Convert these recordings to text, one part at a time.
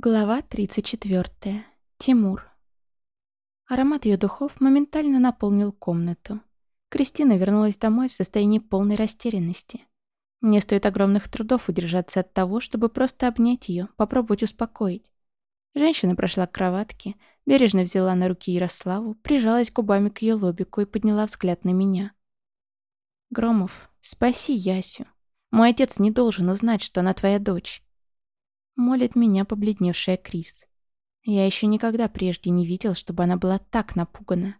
Глава 34. Тимур. Аромат ее духов моментально наполнил комнату. Кристина вернулась домой в состоянии полной растерянности. Мне стоит огромных трудов удержаться от того, чтобы просто обнять ее, попробовать успокоить. Женщина прошла к кроватке, бережно взяла на руки Ярославу, прижалась губами к ее лобику и подняла взгляд на меня. «Громов, спаси Ясю. Мой отец не должен узнать, что она твоя дочь. Молит меня побледневшая Крис. Я еще никогда прежде не видел, чтобы она была так напугана.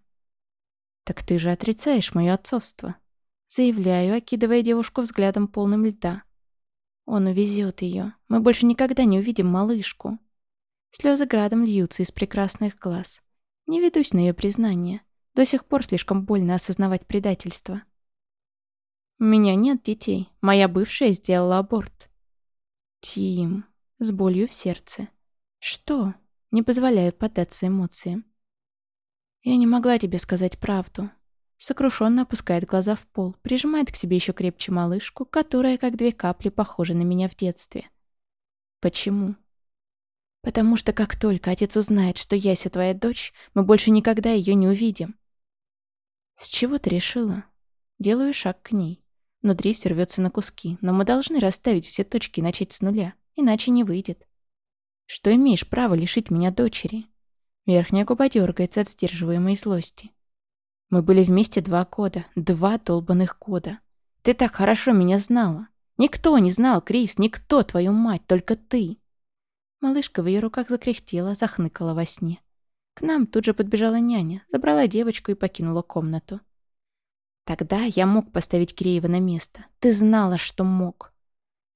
«Так ты же отрицаешь мое отцовство», — заявляю, окидывая девушку взглядом полным льда. «Он увезет ее. Мы больше никогда не увидим малышку». Слезы градом льются из прекрасных глаз. Не ведусь на ее признание. До сих пор слишком больно осознавать предательство. «У меня нет детей. Моя бывшая сделала аборт». «Тим...» с болью в сердце. «Что?» Не позволяю поддаться эмоциям. «Я не могла тебе сказать правду». Сокрушенно опускает глаза в пол, прижимает к себе еще крепче малышку, которая, как две капли, похожа на меня в детстве. «Почему?» «Потому что как только отец узнает, что Яся твоя дочь, мы больше никогда ее не увидим». «С чего ты решила?» Делаю шаг к ней. Внутри все рвется на куски, но мы должны расставить все точки и начать с нуля. Иначе не выйдет. Что имеешь право лишить меня дочери? Верхняя губа дергается от сдерживаемой злости. Мы были вместе два года. Два долбанных года. Ты так хорошо меня знала. Никто не знал, Крис, никто, твою мать, только ты. Малышка в ее руках закряхтела, захныкала во сне. К нам тут же подбежала няня, забрала девочку и покинула комнату. Тогда я мог поставить Киреева на место. Ты знала, что мог.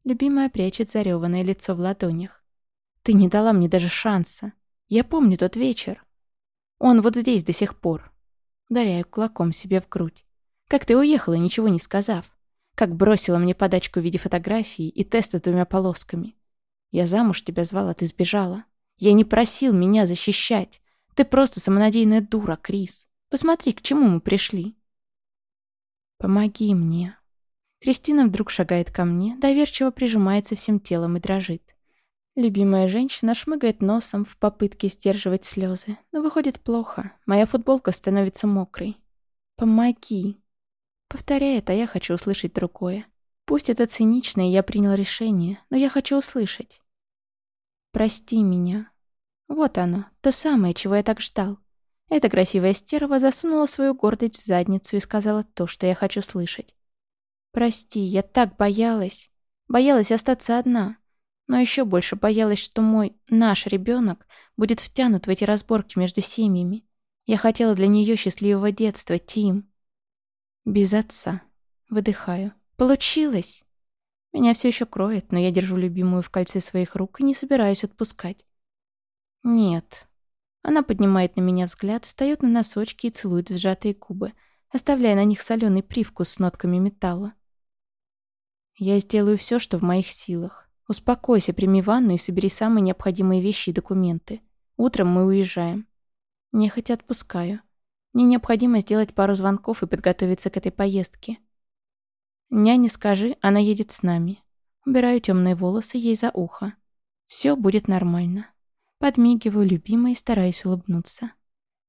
Любимая прячет зареванное лицо в ладонях. «Ты не дала мне даже шанса. Я помню тот вечер. Он вот здесь до сих пор». Ударяю кулаком себе в грудь. «Как ты уехала, ничего не сказав. Как бросила мне подачку в виде фотографии и теста с двумя полосками. Я замуж тебя звала, ты сбежала. Я не просил меня защищать. Ты просто самонадеянная дура, Крис. Посмотри, к чему мы пришли». «Помоги мне», Кристина вдруг шагает ко мне, доверчиво прижимается всем телом и дрожит. Любимая женщина шмыгает носом в попытке сдерживать слезы, но выходит плохо. Моя футболка становится мокрой. «Помоги!» Повторяет, а я хочу услышать другое. Пусть это цинично, и я принял решение, но я хочу услышать. «Прости меня». Вот оно, то самое, чего я так ждал. Эта красивая стерва засунула свою гордость в задницу и сказала то, что я хочу слышать. Прости, я так боялась. Боялась остаться одна. Но еще больше боялась, что мой, наш ребенок будет втянут в эти разборки между семьями. Я хотела для нее счастливого детства, Тим. Без отца. Выдыхаю. Получилось. Меня все еще кроет, но я держу любимую в кольце своих рук и не собираюсь отпускать. Нет. Она поднимает на меня взгляд, встает на носочки и целует сжатые губы, оставляя на них соленый привкус с нотками металла. Я сделаю все, что в моих силах. Успокойся, прими ванну и собери самые необходимые вещи и документы. Утром мы уезжаем. Нехотя отпускаю. Мне необходимо сделать пару звонков и подготовиться к этой поездке. Няне скажи, она едет с нами. Убираю темные волосы ей за ухо. Все будет нормально. Подмигиваю любимой и стараюсь улыбнуться.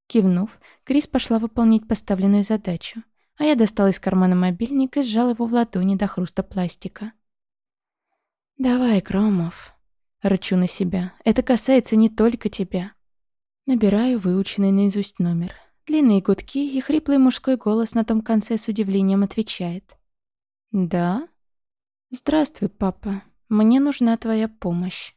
Кивнув, Крис пошла выполнять поставленную задачу а я достала из кармана мобильник и сжал его в ладони до хруста пластика. «Давай, Кромов», — рычу на себя, — «это касается не только тебя». Набираю выученный наизусть номер. Длинные гудки и хриплый мужской голос на том конце с удивлением отвечает. «Да?» «Здравствуй, папа. Мне нужна твоя помощь».